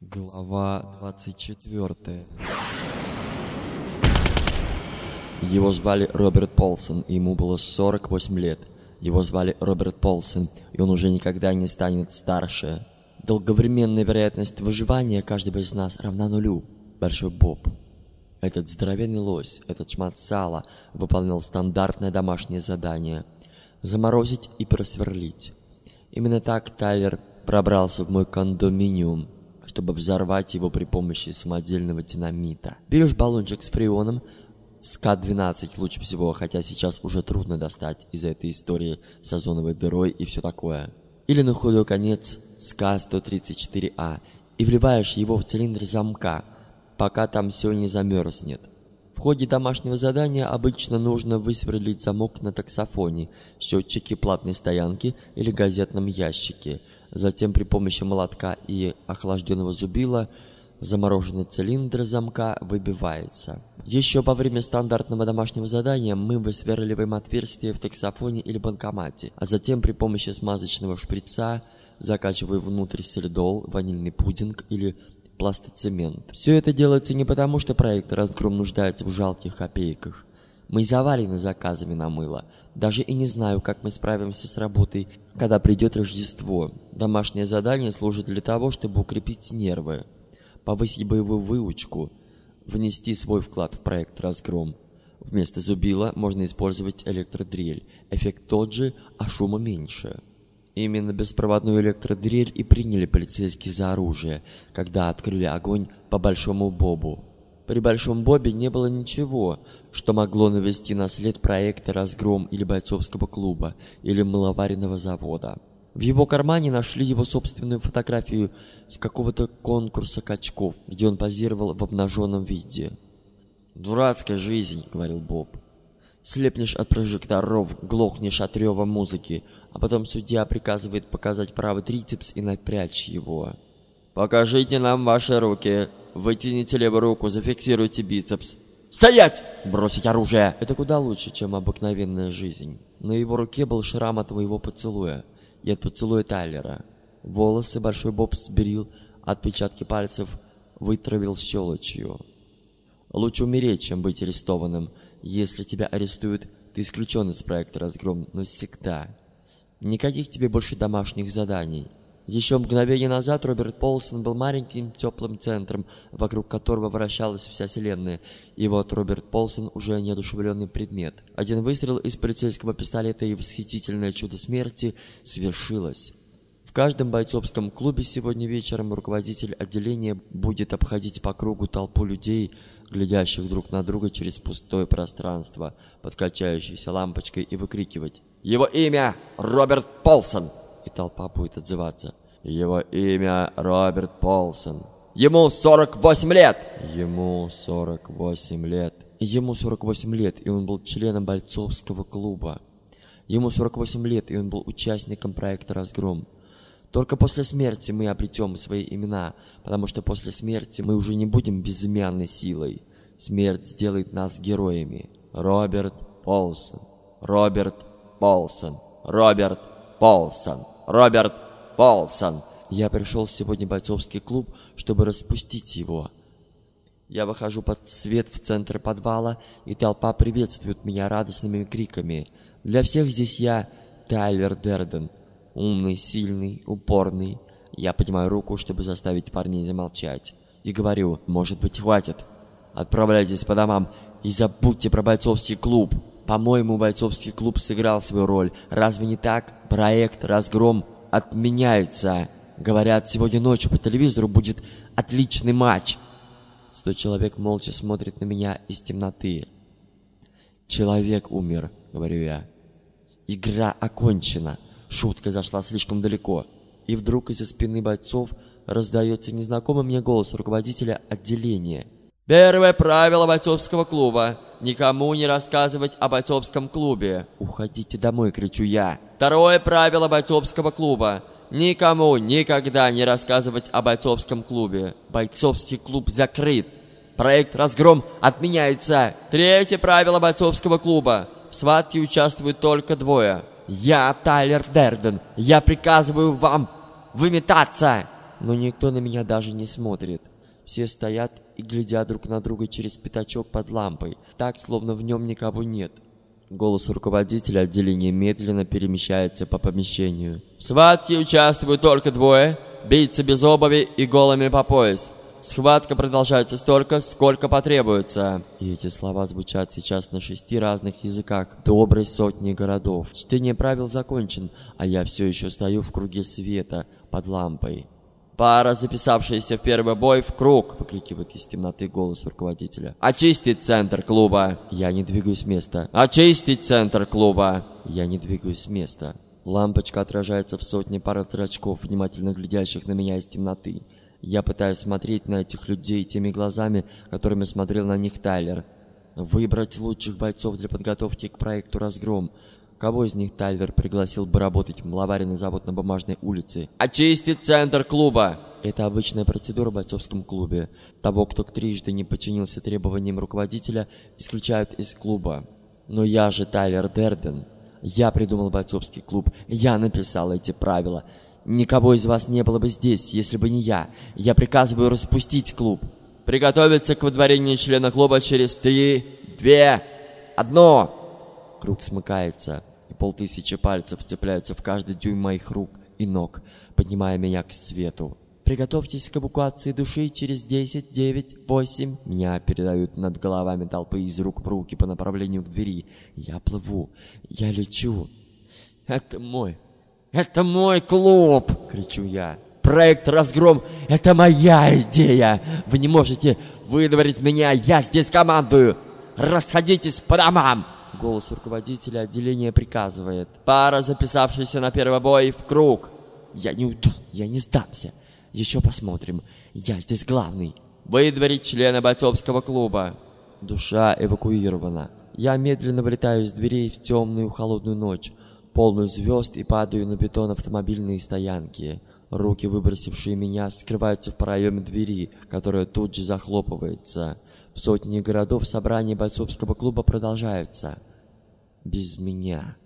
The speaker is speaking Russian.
Глава 24 Его звали Роберт Полсон, и ему было 48 лет. Его звали Роберт Полсон, и он уже никогда не станет старше. Долговременная вероятность выживания каждого из нас равна нулю. Большой Боб. Этот здоровенный лось, этот шмат сала выполнял стандартное домашнее задание – заморозить и просверлить. Именно так Тайлер пробрался в мой кондоминиум – чтобы взорвать его при помощи самодельного динамита. Берешь баллончик с фреоном, с К-12 лучше всего, хотя сейчас уже трудно достать из-за этой истории с озоновой дырой и все такое. Или на худой конец с К-134А и вливаешь его в цилиндр замка, пока там все не замерзнет. В ходе домашнего задания обычно нужно высверлить замок на таксофоне, счетчике платной стоянки или газетном ящике – Затем при помощи молотка и охлажденного зубила замороженный цилиндр замка выбивается. Еще во время стандартного домашнего задания мы высверливаем отверстие в таксофоне или банкомате, а затем при помощи смазочного шприца закачиваем внутрь солидол, ванильный пудинг или пластоцемент. Все это делается не потому, что проект «Разгром» нуждается в жалких копейках. Мы завалены заказами на мыло. Даже и не знаю, как мы справимся с работой, когда придет Рождество. Домашнее задание служит для того, чтобы укрепить нервы, повысить боевую выучку, внести свой вклад в проект «Разгром». Вместо зубила можно использовать электродрель. Эффект тот же, а шума меньше. Именно беспроводную электродрель и приняли полицейские за оружие, когда открыли огонь по Большому Бобу. При Большом Бобе не было ничего, что могло навести на след проекта «Разгром» или бойцовского клуба, или мыловаренного завода. В его кармане нашли его собственную фотографию с какого-то конкурса качков, где он позировал в обнаженном виде. «Дурацкая жизнь», — говорил Боб. «Слепнешь от прожекторов, глохнешь от рева музыки, а потом судья приказывает показать правый трицепс и напрячь его». «Покажите нам ваши руки», Вытяните левую руку, зафиксируйте бицепс. «Стоять!» «Бросить оружие!» Это куда лучше, чем обыкновенная жизнь. На его руке был шрам от моего поцелуя. И от поцелуя Тайлера. Волосы Большой Боб сберил, отпечатки пальцев вытравил щелочью. Лучше умереть, чем быть арестованным. Если тебя арестуют, ты исключен из проекта «Разгром» навсегда. Никаких тебе больше домашних заданий. Еще мгновение назад Роберт Полсон был маленьким теплым центром, вокруг которого вращалась вся вселенная. И вот Роберт Полсон уже неодушевленный предмет. Один выстрел из полицейского пистолета и восхитительное чудо смерти свершилось. В каждом бойцовском клубе сегодня вечером руководитель отделения будет обходить по кругу толпу людей, глядящих друг на друга через пустое пространство, подкачающейся лампочкой, и выкрикивать «Его имя Роберт Полсон!» И толпа будет отзываться. Его имя Роберт Полсон. Ему 48 лет! Ему 48 лет. Ему 48 лет, и он был членом бойцовского клуба. Ему 48 лет, и он был участником проекта «Разгром». Только после смерти мы обретем свои имена, потому что после смерти мы уже не будем безымянной силой. Смерть сделает нас героями. Роберт Полсон. Роберт Полсон. Роберт Полсон. Роберт Полсон. Я пришел сегодня в бойцовский клуб, чтобы распустить его. Я выхожу под свет в центр подвала, и толпа приветствует меня радостными криками. Для всех здесь я Тайлер Дерден. Умный, сильный, упорный. Я поднимаю руку, чтобы заставить парней замолчать. И говорю, может быть, хватит. Отправляйтесь по домам и забудьте про бойцовский клуб. По-моему, бойцовский клуб сыграл свою роль. Разве не так? Проект «Разгром» отменяется. Говорят, сегодня ночью по телевизору будет отличный матч. Сто человек молча смотрит на меня из темноты. Человек умер, говорю я. Игра окончена. Шутка зашла слишком далеко. И вдруг из-за спины бойцов раздается незнакомый мне голос руководителя отделения – Первое правило бойцовского клуба. Никому не рассказывать о бойцовском клубе. Уходите домой, кричу я. Второе правило бойцовского клуба. Никому никогда не рассказывать о бойцовском клубе. Бойцовский клуб закрыт. Проект «Разгром» отменяется. Третье правило бойцовского клуба. В схватке участвуют только двое. Я Тайлер Дерден. Я приказываю вам выметаться. Но никто на меня даже не смотрит. Все стоят и глядят друг на друга через пятачок под лампой, так, словно в нем никого нет. Голос руководителя отделения медленно перемещается по помещению. В схватке участвуют только двое, бийцы без обуви и голыми по пояс. Схватка продолжается столько, сколько потребуется. И эти слова звучат сейчас на шести разных языках доброй сотни городов. Чтение правил закончен, а я все еще стою в круге света под лампой. «Пара, записавшаяся в первый бой, в круг!» — покрикивает из темноты голос руководителя. «Очистить центр клуба!» Я не двигаюсь с места. «Очистить центр клуба!» Я не двигаюсь с места. Лампочка отражается в сотне пар зрачков, внимательно глядящих на меня из темноты. Я пытаюсь смотреть на этих людей теми глазами, которыми смотрел на них Тайлер. Выбрать лучших бойцов для подготовки к проекту «Разгром». Кого из них Тайлер пригласил бы работать в завод на Бумажной улице? «Очистить центр клуба!» Это обычная процедура в бойцовском клубе. Того, кто трижды не подчинился требованиям руководителя, исключают из клуба. Но я же Тайлер Дерден. Я придумал бойцовский клуб. Я написал эти правила. Никого из вас не было бы здесь, если бы не я. Я приказываю распустить клуб. Приготовиться к выдворению члена клуба через три, две, одно. Круг смыкается, и полтысячи пальцев цепляются в каждый дюйм моих рук и ног, поднимая меня к свету. Приготовьтесь к эвакуации души через 10, 9, 8. Меня передают над головами толпы из рук в руки по направлению к двери. Я плыву. Я лечу. Это мой «Это мой клуб!» — кричу я. «Проект «Разгром» — это моя идея! Вы не можете выдворить меня, я здесь командую! Расходитесь по домам!» Голос руководителя отделения приказывает. «Пара, записавшаяся на первый бой, в круг!» «Я не уйду, я не сдамся! Еще посмотрим, я здесь главный!» «Выдворить члена бойцовского клуба!» Душа эвакуирована. Я медленно вылетаю из дверей в темную холодную ночь полную звезд, и падаю на бетон автомобильной стоянки. Руки, выбросившие меня, скрываются в проеме двери, которая тут же захлопывается. В сотни городов собрания бойцовского клуба продолжаются. Без меня.